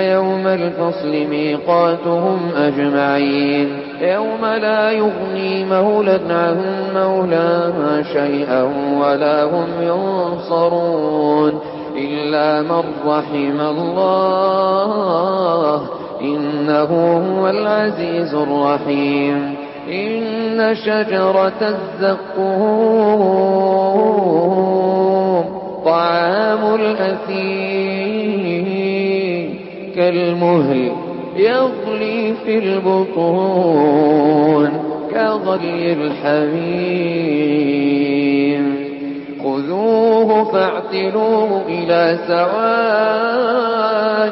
يوم الفصل ميقاتهم أجمعين. يوم لا يغني مولى عن مولى شيئا ولا هم ينصرون. إلا من رحم الله إنه هو العزيز الرحيم. إن شجرة الزقوم طعام الأثيم كالمهل يغلي في البطون كغلي الحميم. خذوه فاعتلوه إلى سواء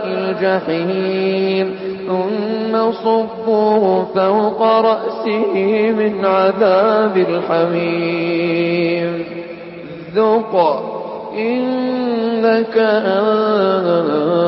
الجحيم. ثم صبوه فوق رأسه من عذاب الحميم. ذق إنك أنت